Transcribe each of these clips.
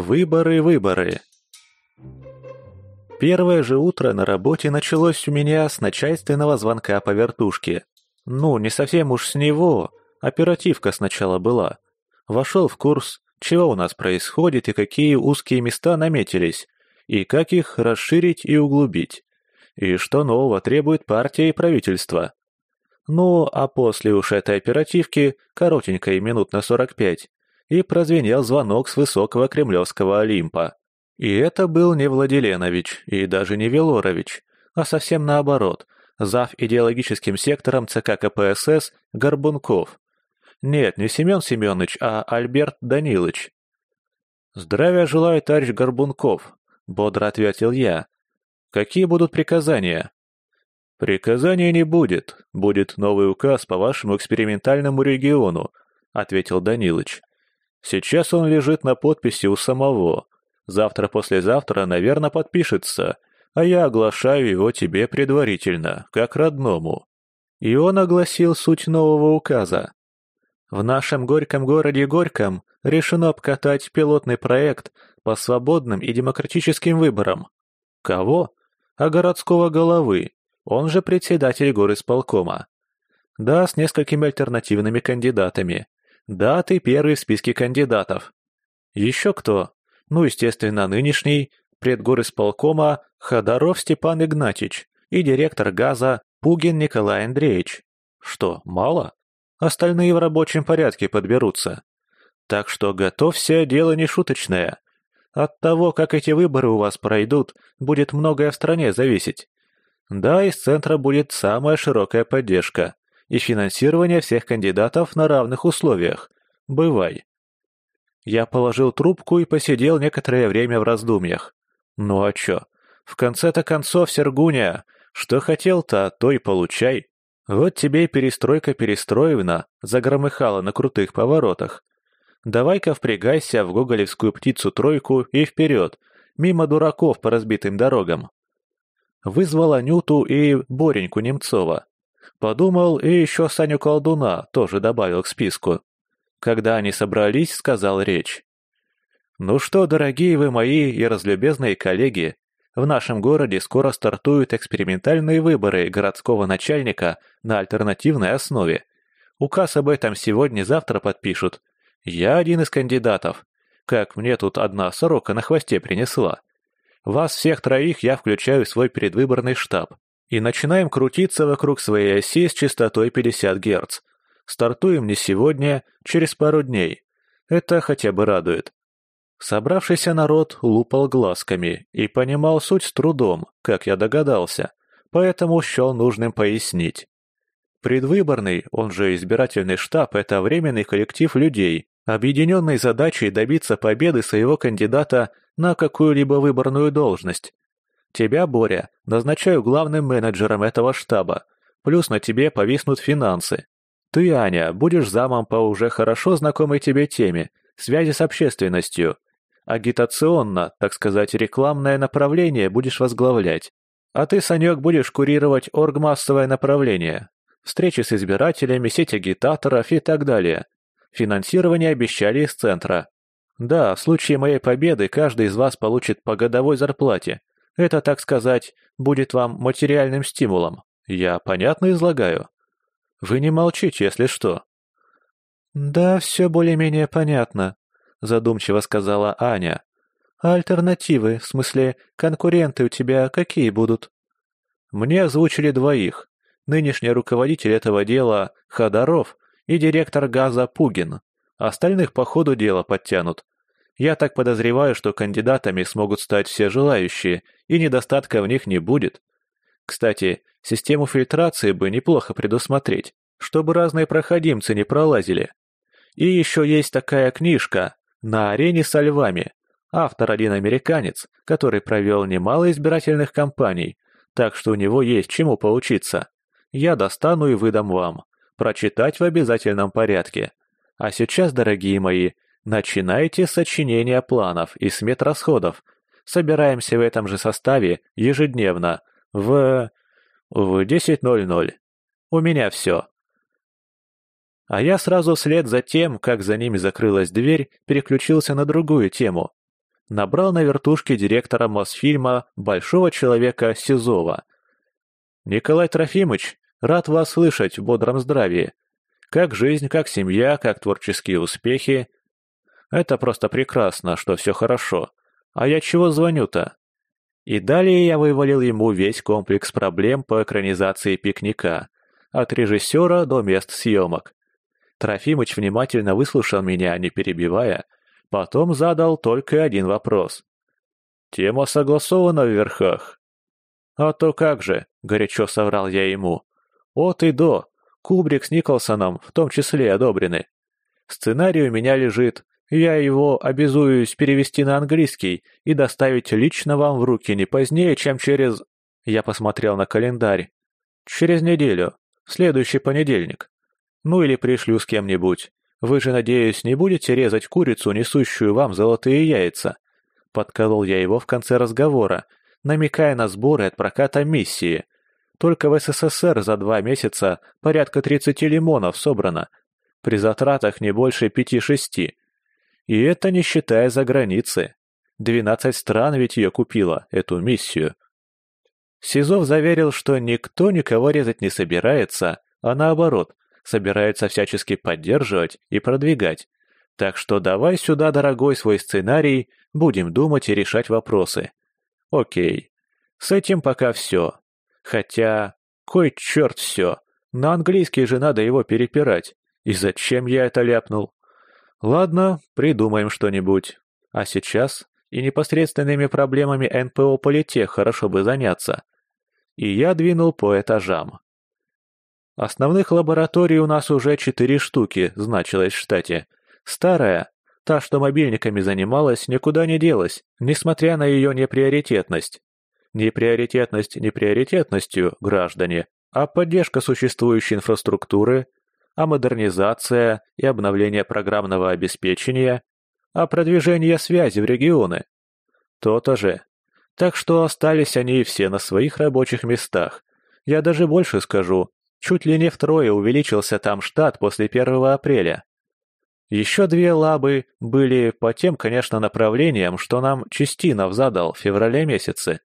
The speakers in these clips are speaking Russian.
Выборы, выборы. Первое же утро на работе началось у меня с начальственного звонка по вертушке. Ну, не совсем уж с него, оперативка сначала была. Вошел в курс, чего у нас происходит и какие узкие места наметились, и как их расширить и углубить, и что нового требует партия и правительство. Ну, а после уж этой оперативки, коротенькой минут на 45, и прозвенел звонок с высокого кремлевского Олимпа. И это был не Владиленович и даже не Велорович, а совсем наоборот, зав. идеологическим сектором ЦК КПСС Горбунков. Нет, не Семен Семенович, а Альберт Данилович. «Здравия желаю, товарищ Горбунков», — бодро ответил я. «Какие будут приказания?» «Приказания не будет. Будет новый указ по вашему экспериментальному региону», — ответил Данилыч. «Сейчас он лежит на подписи у самого. Завтра-послезавтра, наверное, подпишется, а я оглашаю его тебе предварительно, как родному». И он огласил суть нового указа. В нашем горьком городе Горьком решено обкатать пилотный проект по свободным и демократическим выборам. Кого? А городского головы, он же председатель горисполкома. Да, с несколькими альтернативными кандидатами. Да, ты первый в списке кандидатов. Еще кто? ну, естественно, нынешний предгорисполкома Ходоров Степан Игнатьич и директор ГАЗа Пугин Николай Андреевич. Что, мало? Остальные в рабочем порядке подберутся. Так что готовься, дело не шуточное. От того, как эти выборы у вас пройдут, будет многое в стране зависеть. Да, из центра будет самая широкая поддержка и финансирование всех кандидатов на равных условиях. Бывай. Я положил трубку и посидел некоторое время в раздумьях. Ну а чё? В конце-то концов, Сергуня, что хотел-то, то и получай. Вот тебе и перестройка перестроена, загромыхала на крутых поворотах. Давай-ка впрягайся в гоголевскую птицу-тройку и вперед, мимо дураков по разбитым дорогам. Вызвал Анюту и Бореньку Немцова. Подумал, и еще Саню Колдуна тоже добавил к списку. Когда они собрались, сказал речь. «Ну что, дорогие вы мои и разлюбезные коллеги, в нашем городе скоро стартуют экспериментальные выборы городского начальника на альтернативной основе. Указ об этом сегодня-завтра подпишут. Я один из кандидатов. Как мне тут одна сорока на хвосте принесла. Вас всех троих я включаю в свой предвыборный штаб. И начинаем крутиться вокруг своей оси с частотой 50 Гц. Стартуем не сегодня, через пару дней. Это хотя бы радует. Собравшийся народ лупал глазками и понимал суть с трудом, как я догадался, поэтому счел нужным пояснить. Предвыборный, он же избирательный штаб, это временный коллектив людей, объединенный задачей добиться победы своего кандидата на какую-либо выборную должность. Тебя, Боря, назначаю главным менеджером этого штаба, плюс на тебе повиснут финансы. Ты, Аня, будешь замом по уже хорошо знакомой тебе теме – связи с общественностью. Агитационно, так сказать, рекламное направление будешь возглавлять. А ты, Санек, будешь курировать оргмассовое направление. Встречи с избирателями, сеть агитаторов и так далее. Финансирование обещали из центра. Да, в случае моей победы каждый из вас получит по годовой зарплате. Это, так сказать, будет вам материальным стимулом. Я понятно излагаю? Вы не молчите, если что». «Да, все более-менее понятно», — задумчиво сказала Аня. «А альтернативы, в смысле, конкуренты у тебя какие будут?» Мне озвучили двоих. Нынешний руководитель этого дела — Ходоров и директор газа Пугин. Остальных по ходу дела подтянут. Я так подозреваю, что кандидатами смогут стать все желающие, и недостатка в них не будет. Кстати, систему фильтрации бы неплохо предусмотреть, чтобы разные проходимцы не пролазили. И еще есть такая книжка «На арене со львами». Автор один американец, который провел немало избирательных кампаний, так что у него есть чему поучиться. Я достану и выдам вам. Прочитать в обязательном порядке. А сейчас, дорогие мои, начинайте сочинение планов и смет расходов. Собираемся в этом же составе ежедневно в... в 10.00. У меня все. А я сразу вслед за тем, как за ними закрылась дверь, переключился на другую тему. набрал на вертушке директора Мосфильма Большого Человека Сизова. «Николай Трофимович, рад вас слышать в бодром здравии. Как жизнь, как семья, как творческие успехи. Это просто прекрасно, что все хорошо. А я чего звоню-то?» И далее я вывалил ему весь комплекс проблем по экранизации пикника, от режиссера до мест съемок. Трофимыч внимательно выслушал меня, не перебивая, потом задал только один вопрос. «Тема согласована в верхах?» «А то как же», — горячо соврал я ему. «От и до. Кубрик с Николсоном в том числе одобрены. Сценарий у меня лежит, я его обязуюсь перевести на английский и доставить лично вам в руки не позднее, чем через...» Я посмотрел на календарь. «Через неделю. Следующий понедельник. Ну или пришлю с кем-нибудь. Вы же, надеюсь, не будете резать курицу, несущую вам золотые яйца?» Подколол я его в конце разговора, намекая на сборы от проката миссии. Только в СССР за два месяца порядка 30 лимонов собрано. При затратах не больше пяти-шести. И это не считая за границы. Двенадцать стран ведь ее купила, эту миссию. Сизов заверил, что никто никого резать не собирается, а наоборот, собирается всячески поддерживать и продвигать. Так что давай сюда, дорогой, свой сценарий, будем думать и решать вопросы. Окей. С этим пока все. Хотя, кой черт все. На английский же надо его перепирать. И зачем я это ляпнул? Ладно, придумаем что-нибудь. А сейчас и непосредственными проблемами НПО Политех хорошо бы заняться. И я двинул по этажам. Основных лабораторий у нас уже четыре штуки, значилось в штате. Старая, та, что мобильниками занималась, никуда не делась, несмотря на ее неприоритетность. Неприоритетность неприоритетностью, граждане, а поддержка существующей инфраструктуры – а модернизация и обновление программного обеспечения, а продвижение связи в регионы. То-то же. Так что остались они все на своих рабочих местах. Я даже больше скажу, чуть ли не втрое увеличился там штат после 1 апреля. Еще две лабы были по тем, конечно, направлениям, что нам Чистинов задал в феврале месяце.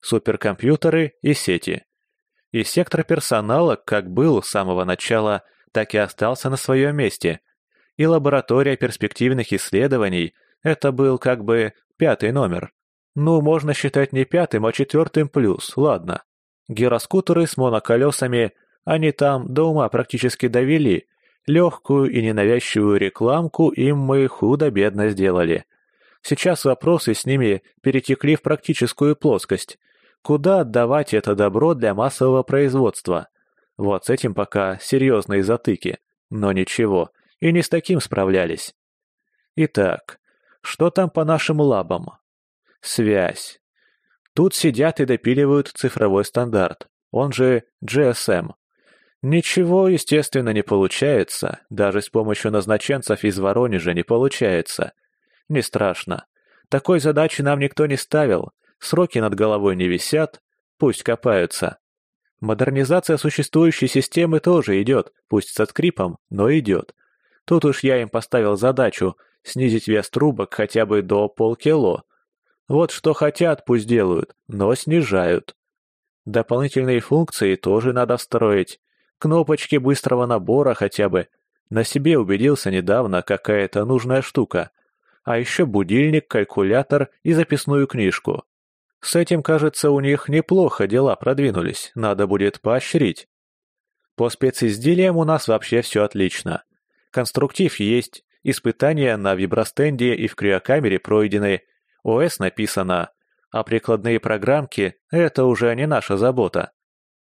Суперкомпьютеры и сети. И сектор персонала, как был с самого начала, так и остался на своем месте. И лаборатория перспективных исследований – это был как бы пятый номер. Ну, можно считать не пятым, а четвертым плюс, ладно. Гироскутеры с моноколесами, они там до ума практически довели. Легкую и ненавязчивую рекламку им мы худо-бедно сделали. Сейчас вопросы с ними перетекли в практическую плоскость. Куда отдавать это добро для массового производства? Вот с этим пока серьезные затыки. Но ничего, и не с таким справлялись. Итак, что там по нашим лабам? Связь. Тут сидят и допиливают цифровой стандарт, он же GSM. Ничего, естественно, не получается, даже с помощью назначенцев из Воронежа не получается. Не страшно. Такой задачи нам никто не ставил, сроки над головой не висят, пусть копаются. Модернизация существующей системы тоже идет, пусть со скрипом, но идет. Тут уж я им поставил задачу снизить вес трубок хотя бы до полкило. Вот что хотят, пусть делают, но снижают. Дополнительные функции тоже надо встроить. Кнопочки быстрого набора хотя бы. На себе убедился недавно какая-то нужная штука. А еще будильник, калькулятор и записную книжку. С этим, кажется, у них неплохо дела продвинулись, надо будет поощрить. По специзделиям у нас вообще все отлично. Конструктив есть, испытания на вибростенде и в криокамере пройдены, ОС написано, а прикладные программки — это уже не наша забота.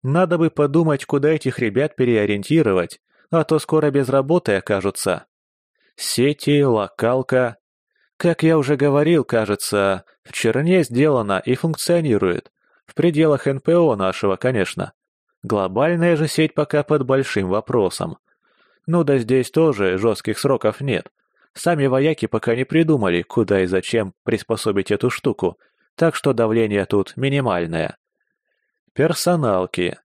Надо бы подумать, куда этих ребят переориентировать, а то скоро без работы окажутся. Сети, локалка, как я уже говорил, кажется, в Черне сделано и функционирует. В пределах НПО нашего, конечно. Глобальная же сеть пока под большим вопросом. Ну да здесь тоже жестких сроков нет. Сами вояки пока не придумали, куда и зачем приспособить эту штуку, так что давление тут минимальное. Персоналки.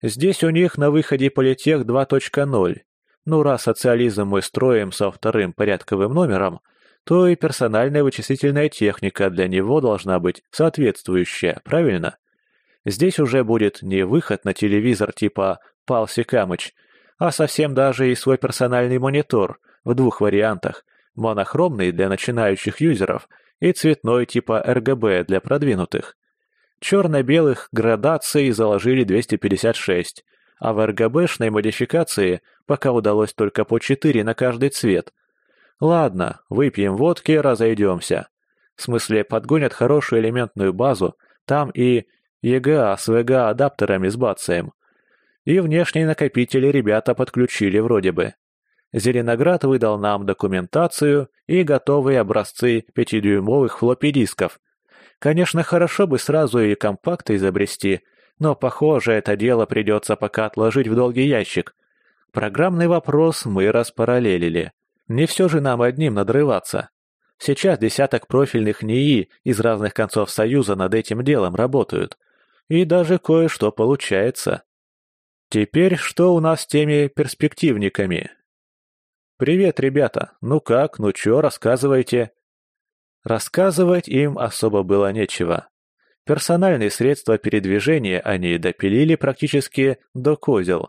Здесь у них на выходе политех 2.0. Ну раз социализм мы строим со вторым порядковым номером – то и персональная вычислительная техника для него должна быть соответствующая, правильно? Здесь уже будет не выход на телевизор типа «Пал Секамыч», а совсем даже и свой персональный монитор в двух вариантах, монохромный для начинающих юзеров и цветной типа RGB для продвинутых. Черно-белых градаций заложили 256, а в RGB-шной модификации пока удалось только по 4 на каждый цвет. Ладно, выпьем водки, разойдемся. В смысле, подгонят хорошую элементную базу, там и EGA с VGA-адаптерами с бацием. И внешние накопители ребята подключили вроде бы. Зеленоград выдал нам документацию и готовые образцы пятидюймовых флоппи-дисков – Конечно, хорошо бы сразу и компакты изобрести, но, похоже, это дело придется пока отложить в долгий ящик. Программный вопрос мы распараллелили. Не все же нам одним надрываться. Сейчас десяток профильных НИИ из разных концов Союза над этим делом работают. И даже кое-что получается. Теперь что у нас с теми перспективниками? «Привет, ребята. Ну как, ну чё, рассказывайте», Рассказывать им особо было нечего. Персональные средства передвижения они допилили практически до козел,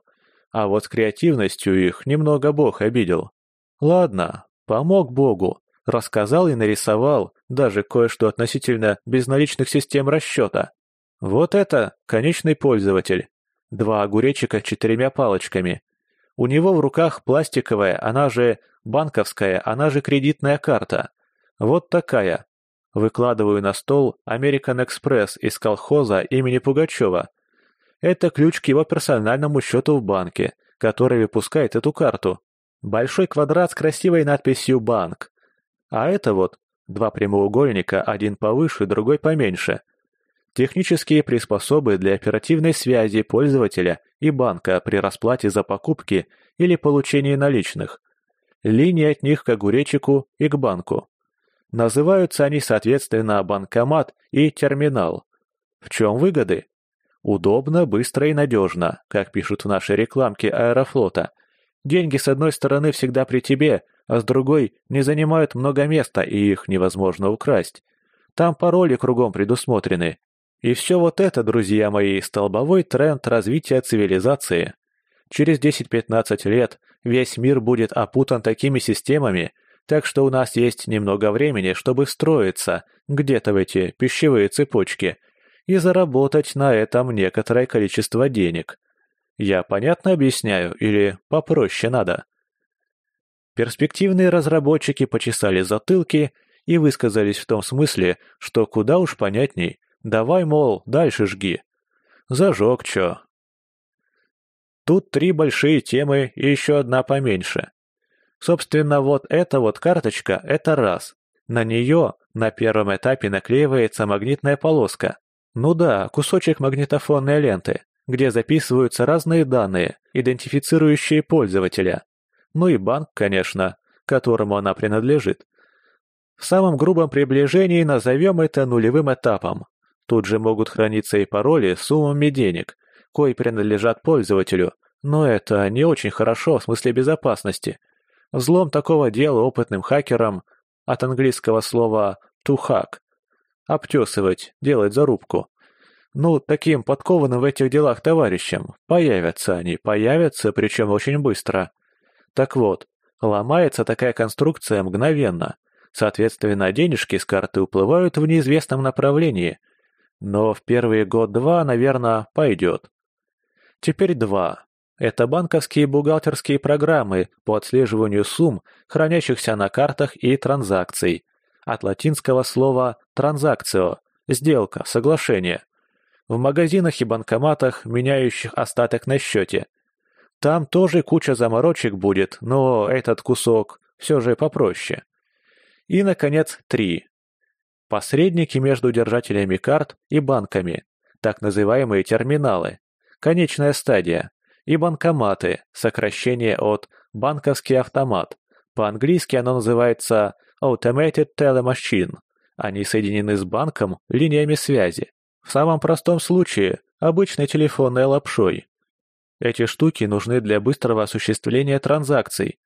а вот с креативностью их немного бог обидел. Ладно, помог богу, рассказал и нарисовал даже кое-что относительно безналичных систем расчета. Вот это конечный пользователь. Два огуречика с четырьмя палочками. У него в руках пластиковая, она же банковская, она же кредитная карта – вот такая. Выкладываю на стол American Express из колхоза имени Пугачева. Это ключ к его персональному счету в банке, который выпускает эту карту. Большой квадрат с красивой надписью «Банк». А это вот два прямоугольника, один повыше, другой поменьше. Технические приспособы для оперативной связи пользователя и банка при расплате за покупки или получении наличных. Линии от них к огуречику и к банку. Называются они, соответственно, банкомат и терминал. В чем выгоды? Удобно, быстро и надежно, как пишут в нашей рекламке Аэрофлота. Деньги с одной стороны всегда при тебе, а с другой не занимают много места и их невозможно украсть. Там пароли кругом предусмотрены. И все вот это, друзья мои, столбовой тренд развития цивилизации. Через 10-15 лет весь мир будет опутан такими системами, так что у нас есть немного времени, чтобы встроиться где-то в эти пищевые цепочки и заработать на этом некоторое количество денег. Я понятно объясняю или попроще надо? Перспективные разработчики почесали затылки и высказались в том смысле, что куда уж понятней, давай, мол, дальше жги. Зажег чё. Тут три большие темы и еще одна поменьше. Собственно, вот эта вот карточка – это раз. На нее на первом этапе наклеивается магнитная полоска. Ну да, кусочек магнитофонной ленты, где записываются разные данные, идентифицирующие пользователя. Ну и банк, конечно, которому она принадлежит. В самом грубом приближении назовем это нулевым этапом. Тут же могут храниться и пароли с суммами денег, кои принадлежат пользователю, но это не очень хорошо в смысле безопасности – Взлом такого дела опытным хакерам от английского слова «to hack» — обтесывать, делать зарубку. Ну, таким подкованным в этих делах товарищам. Появятся они, появятся, причем очень быстро. Так вот, ломается такая конструкция мгновенно. Соответственно, денежки с карты уплывают в неизвестном направлении. Но в первые год-два, наверное, пойдет. Теперь два. Это банковские бухгалтерские программы по отслеживанию сумм, хранящихся на картах и транзакций. От латинского слова «транзакцио» – сделка, соглашение. В магазинах и банкоматах, меняющих остаток на счете. Там тоже куча заморочек будет, но этот кусок все же попроще. И, наконец, три. Посредники между держателями карт и банками, так называемые терминалы. Конечная стадия – и банкоматы, сокращение от «банковский автомат». По-английски оно называется Automated Telemachine. Они соединены с банком линиями связи. В самом простом случае – обычной телефонной лапшой. Эти штуки нужны для быстрого осуществления транзакций.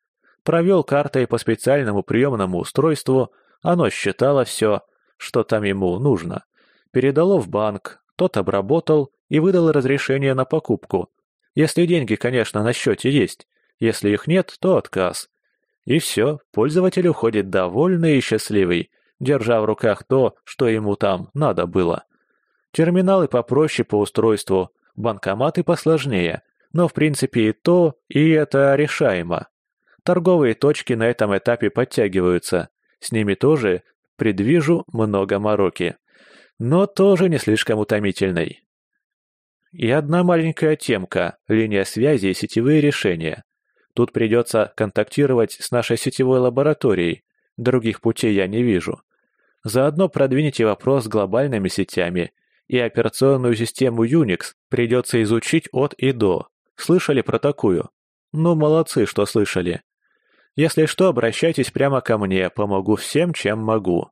Провел картой по специальному приемному устройству, оно считало все, что там ему нужно. Передало в банк, тот обработал и выдал разрешение на покупку. Если деньги, конечно, на счете есть. Если их нет, то отказ. И все, пользователь уходит довольный и счастливый, держа в руках то, что ему там надо было. Терминалы попроще по устройству, банкоматы посложнее, но в принципе и то, и это решаемо. Торговые точки на этом этапе подтягиваются, с ними тоже предвижу много мороки, но тоже не слишком утомительной. И одна маленькая темка – линия связи и сетевые решения. Тут придется контактировать с нашей сетевой лабораторией, других путей я не вижу. Заодно продвините вопрос с глобальными сетями, и операционную систему Unix придется изучить от и до. Слышали про такую? Ну, молодцы, что слышали. Если что, обращайтесь прямо ко мне, помогу всем, чем могу.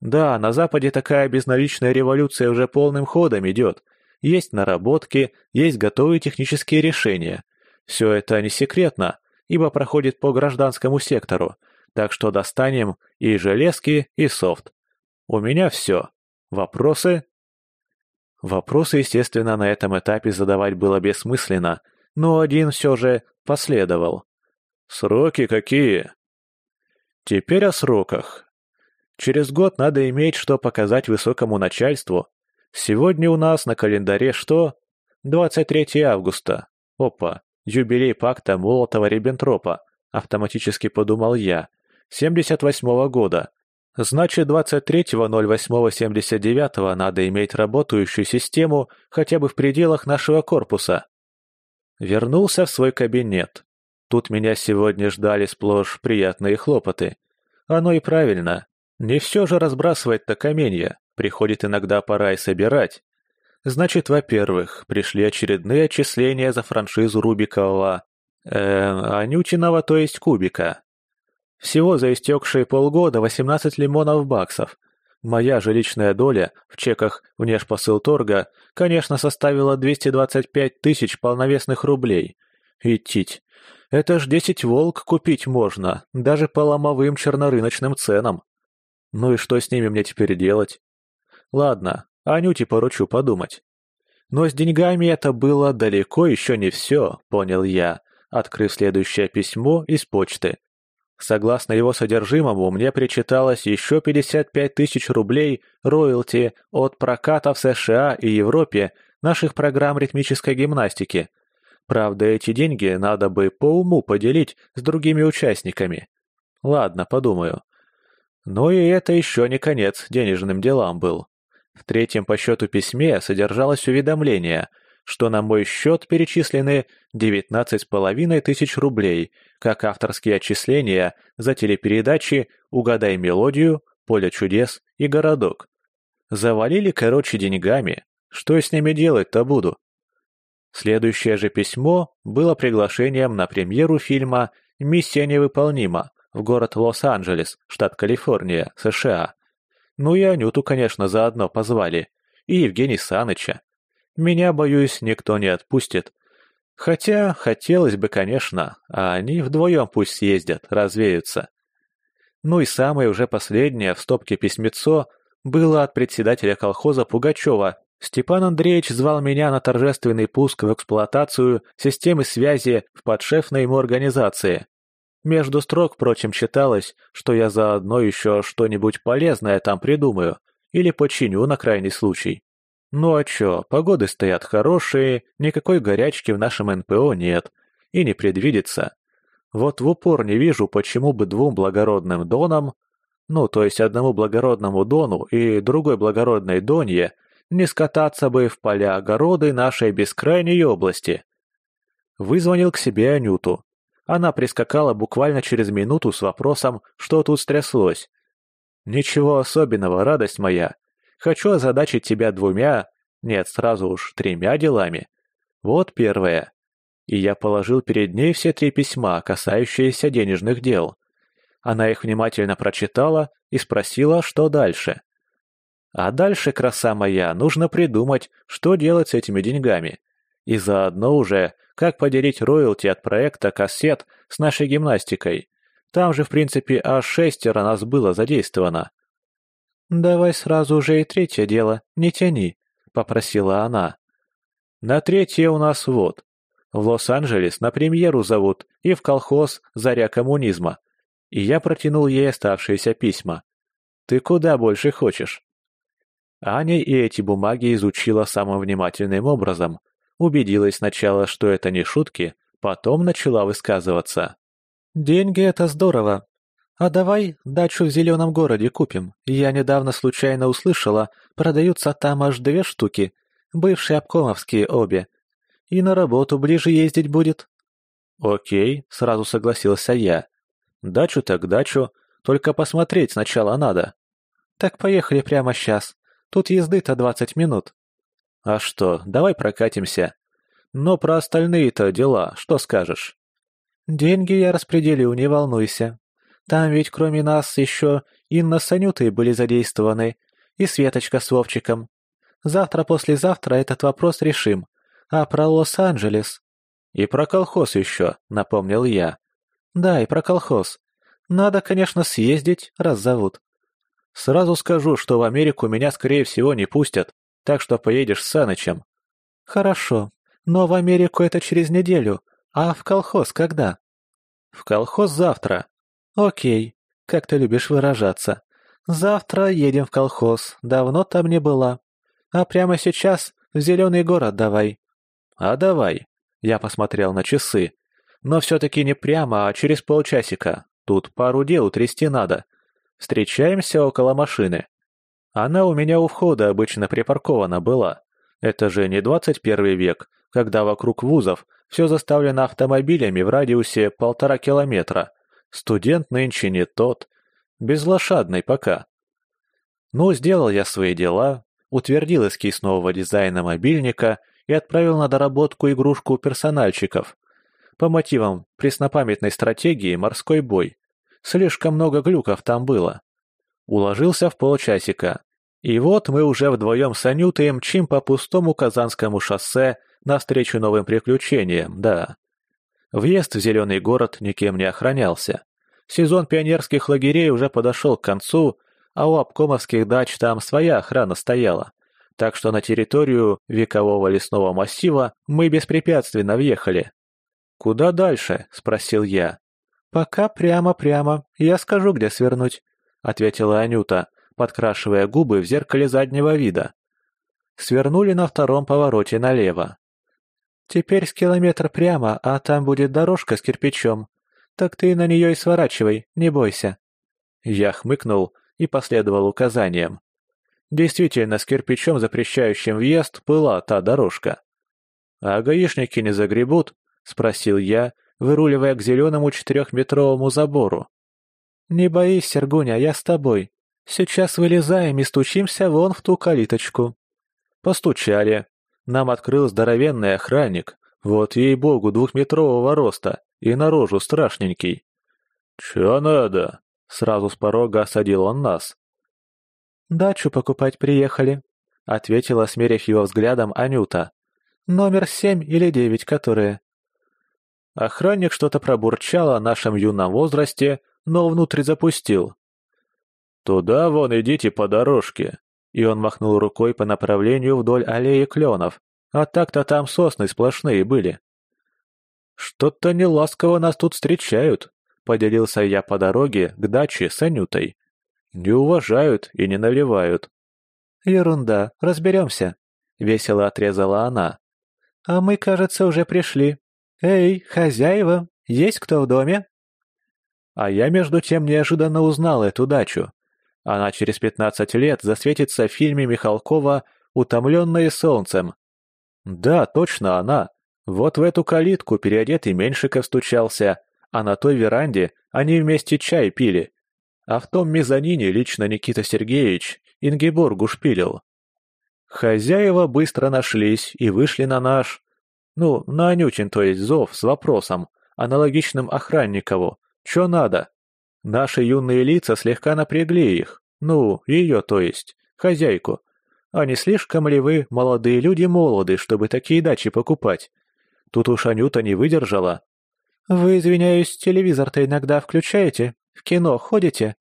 Да, на Западе такая безналичная революция уже полным ходом идет. Есть наработки, есть готовые технические решения. Все это не секретно, ибо проходит по гражданскому сектору, так что достанем и железки, и софт. У меня все. Вопросы? Вопросы, естественно, на этом этапе задавать было бессмысленно, но один все же последовал. Сроки какие? Теперь о сроках. Через год надо иметь что показать высокому начальству. Сегодня у нас на календаре что? 23 августа. Опа, юбилей пакта Молотова-Риббентропа, автоматически подумал я. 78-го года. Значит, 23.08.79 надо иметь работающую систему хотя бы в пределах нашего корпуса. Вернулся в свой кабинет. Тут меня сегодня ждали сплошь приятные хлопоты. Оно и правильно. Не все же разбрасывать-то каменья. Приходит иногда пора и собирать. Значит, во-первых, пришли очередные отчисления за франшизу Рубикового, э, Анютинова, то есть Кубика. Всего за истекшие полгода 18 лимонов баксов. Моя же личная доля в чеках внешпосылторга, конечно, составила 225 тысяч полновесных рублей. Идтить. Это ж 10 волк купить можно, даже по ломовым чернорыночным ценам. Ну и что с ними мне теперь делать? Ладно, Анюте поручу подумать. Но с деньгами это было далеко еще не все, понял я, открыв следующее письмо из почты. Согласно его содержимому, мне причиталось еще 55 тысяч рублей роялти от проката в США и Европе наших программ ритмической гимнастики. Правда, эти деньги надо бы по уму поделить с другими участниками. Ладно, подумаю. Но и это еще не конец денежным делам был. В третьем по счету письме содержалось уведомление – что на мой счет перечислены 19,5 тысяч рублей, как авторские отчисления за телепередачи «Угадай мелодию», «Поле чудес» и «Городок». Завалили, короче, деньгами. Что с ними делать-то буду? Следующее же письмо было приглашением на премьеру фильма «Миссия невыполнима» в город Лос-Анджелес, штат Калифорния, США. Ну и Анюту, конечно, заодно позвали. И Евгений Саныча. Меня, боюсь, никто не отпустит. Хотя, хотелось бы, конечно, а они вдвоем пусть съездят, развеются. Ну и самое уже последнее в стопке письмецо было от председателя колхоза Пугачева. Степан Андреевич звал меня на торжественный пуск в эксплуатацию системы связи в подшефной ему организации. Между строк, впрочем, читалось, что я заодно еще что-нибудь полезное там придумаю или починю на крайний случай. Ну а чё, погоды стоят хорошие, никакой горячки в нашем НПО нет. И не предвидится. Вот в упор не вижу, почему бы двум благородным донам, ну, то есть одному благородному дону и другой благородной донье, не скататься бы в поля-огороды нашей бескрайней области. Вызвонил к себе Анюту. Она прискакала буквально через минуту с вопросом, что тут стряслось. «Ничего особенного, радость моя. Хочу озадачить тебя двумя, нет, сразу уж тремя делами. Вот первое. И я положил перед ней все три письма, касающиеся денежных дел. Она их внимательно прочитала и спросила, что дальше. А дальше, краса моя, нужно придумать, что делать с этими деньгами. И заодно уже, как поделить роялти от проекта кассет с нашей гимнастикой, Там же, в принципе, аж шестеро нас было задействовано. «Давай сразу уже и третье дело, не тяни», — попросила она. «На третье у нас вот. В Лос-Анджелес на премьеру зовут и в колхоз «Заря коммунизма». И я протянул ей оставшиеся письма. Ты куда больше хочешь?» Аня и эти бумаги изучила самым внимательным образом. Убедилась сначала, что это не шутки, потом начала высказываться. «Деньги — это здорово. А давай дачу в зеленом городе купим. Я недавно случайно услышала, продаются там аж две штуки, бывшие обкомовские обе. И на работу ближе ездить будет». «Окей», — сразу согласился я. «Дачу так дачу, только посмотреть сначала надо». «Так поехали прямо сейчас. Тут езды-то двадцать минут». «А что, давай прокатимся. Но про остальные-то дела что скажешь?» «Деньги я распределю, не волнуйся. Там ведь кроме нас еще Инна с Анютой были задействованы, и Светочка с Вовчиком. Завтра-послезавтра этот вопрос решим. А про Лос-Анджелес...» «И про колхоз еще», — напомнил я. «Да, и про колхоз. Надо, конечно, съездить, раз зовут». «Сразу скажу, что в Америку меня, скорее всего, не пустят, так что поедешь с Санычем». «Хорошо, но в Америку это через неделю, «А в колхоз когда?» «В колхоз завтра». «Окей, как ты любишь выражаться. Завтра едем в колхоз, давно там не была. А прямо сейчас в зеленый город давай». «А давай». Я посмотрел на часы. «Но все-таки не прямо, а через полчасика. Тут пару дел утрясти надо. Встречаемся около машины. Она у меня у входа обычно припаркована была. Это же не двадцать первый век, когда вокруг вузов все заставлено автомобилями в радиусе полтора километра. Студент нынче не тот. Безлошадный пока. Ну, сделал я свои дела, утвердил эскиз нового дизайна мобильника и отправил на доработку игрушку персональчиков. По мотивам преснопамятной стратегии «Морской бой». Слишком много глюков там было. Уложился в полчасика. И вот мы уже вдвоем с Анютой мчим по пустому Казанскому шоссе навстречу новым приключениям, да. Въезд в зеленый город никем не охранялся. Сезон пионерских лагерей уже подошел к концу, а у обкомовских дач там своя охрана стояла. Так что на территорию векового лесного массива мы беспрепятственно въехали. «Куда дальше?» – спросил я. «Пока прямо-прямо. Я скажу, где свернуть», – ответила Анюта, подкрашивая губы в зеркале заднего вида. Свернули на втором повороте налево. Теперь с километр прямо, а там будет дорожка с кирпичом. Так ты на нее и сворачивай, не бойся». Я хмыкнул и последовал указаниям. Действительно, с кирпичом, запрещающим въезд, была та дорожка. «А гаишники не загребут?» — спросил я, выруливая к зеленому четырехметровому забору. «Не боись, Сергуня, я с тобой. Сейчас вылезаем и стучимся вон в ту калиточку». Постучали, нам открыл здоровенный охранник, вот ей-богу двухметрового роста и на рожу страшненький. «Чё надо?» — сразу с порога осадил он нас. «Дачу покупать приехали», — ответила, смерив его взглядом Анюта. «Номер семь или девять, которые?» Охранник что-то пробурчал о нашем юном возрасте, но внутрь запустил. «Туда вон идите по дорожке, и он махнул рукой по направлению вдоль аллеи кленов, а так-то там сосны сплошные были. «Что-то неласково нас тут встречают», — поделился я по дороге к даче с Анютой. «Не уважают и не наливают». «Ерунда, разберемся», — весело отрезала она. «А мы, кажется, уже пришли. Эй, хозяева, есть кто в доме?» А я, между тем, неожиданно узнал эту дачу. Она через пятнадцать лет засветится в фильме Михалкова «Утомленные солнцем». Да, точно она. Вот в эту калитку переодетый Меньшиков стучался, а на той веранде они вместе чай пили. А в том мезонине лично Никита Сергеевич Ингеборгу шпилил. Хозяева быстро нашлись и вышли на наш... Ну, на Анютин, то есть, зов с вопросом, аналогичным охранникову. Чё надо? Наши юные лица слегка напрягли их. Ну, ее, то есть, хозяйку. А не слишком ли вы, молодые люди, молоды, чтобы такие дачи покупать? Тут уж Анюта не выдержала. «Вы, извиняюсь, телевизор-то иногда включаете? В кино ходите?»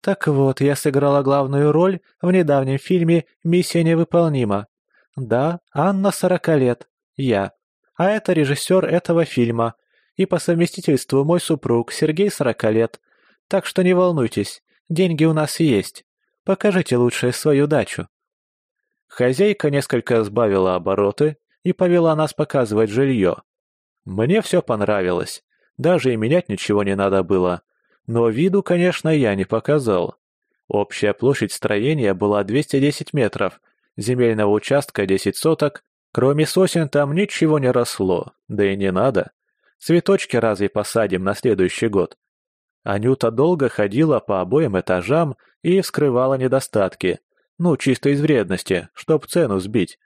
«Так вот, я сыграла главную роль в недавнем фильме «Миссия невыполнима». Да, Анна сорока лет. Я. А это режиссер этого фильма. И по совместительству мой супруг Сергей сорока лет. Так что не волнуйтесь, деньги у нас есть. Покажите лучше свою дачу». Хозяйка несколько сбавила обороты и повела нас показывать жилье. Мне все понравилось, даже и менять ничего не надо было. Но виду, конечно, я не показал. Общая площадь строения была 210 метров, земельного участка 10 соток, кроме сосен там ничего не росло, да и не надо. Цветочки разве посадим на следующий год? Анюта долго ходила по обоим этажам и вскрывала недостатки, ну, чисто из вредности, чтоб цену сбить.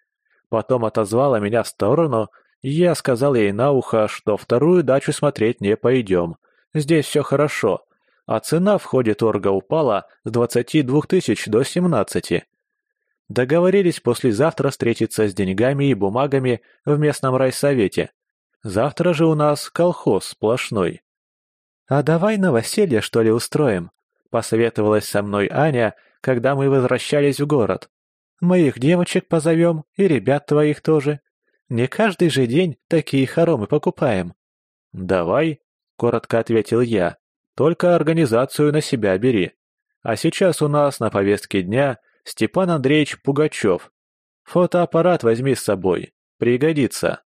Потом отозвала меня в сторону, и я сказал ей на ухо, что вторую дачу смотреть не пойдем. Здесь все хорошо, а цена в ходе торга упала с 22 тысяч до 17. Договорились послезавтра встретиться с деньгами и бумагами в местном райсовете. Завтра же у нас колхоз сплошной. «А давай новоселье, что ли, устроим?» — посоветовалась со мной Аня, когда мы возвращались в город. «Моих девочек позовем и ребят твоих тоже. Не каждый же день такие хоромы покупаем». «Давай», — коротко ответил я, — «только организацию на себя бери. А сейчас у нас на повестке дня Степан Андреевич Пугачев. Фотоаппарат возьми с собой, пригодится».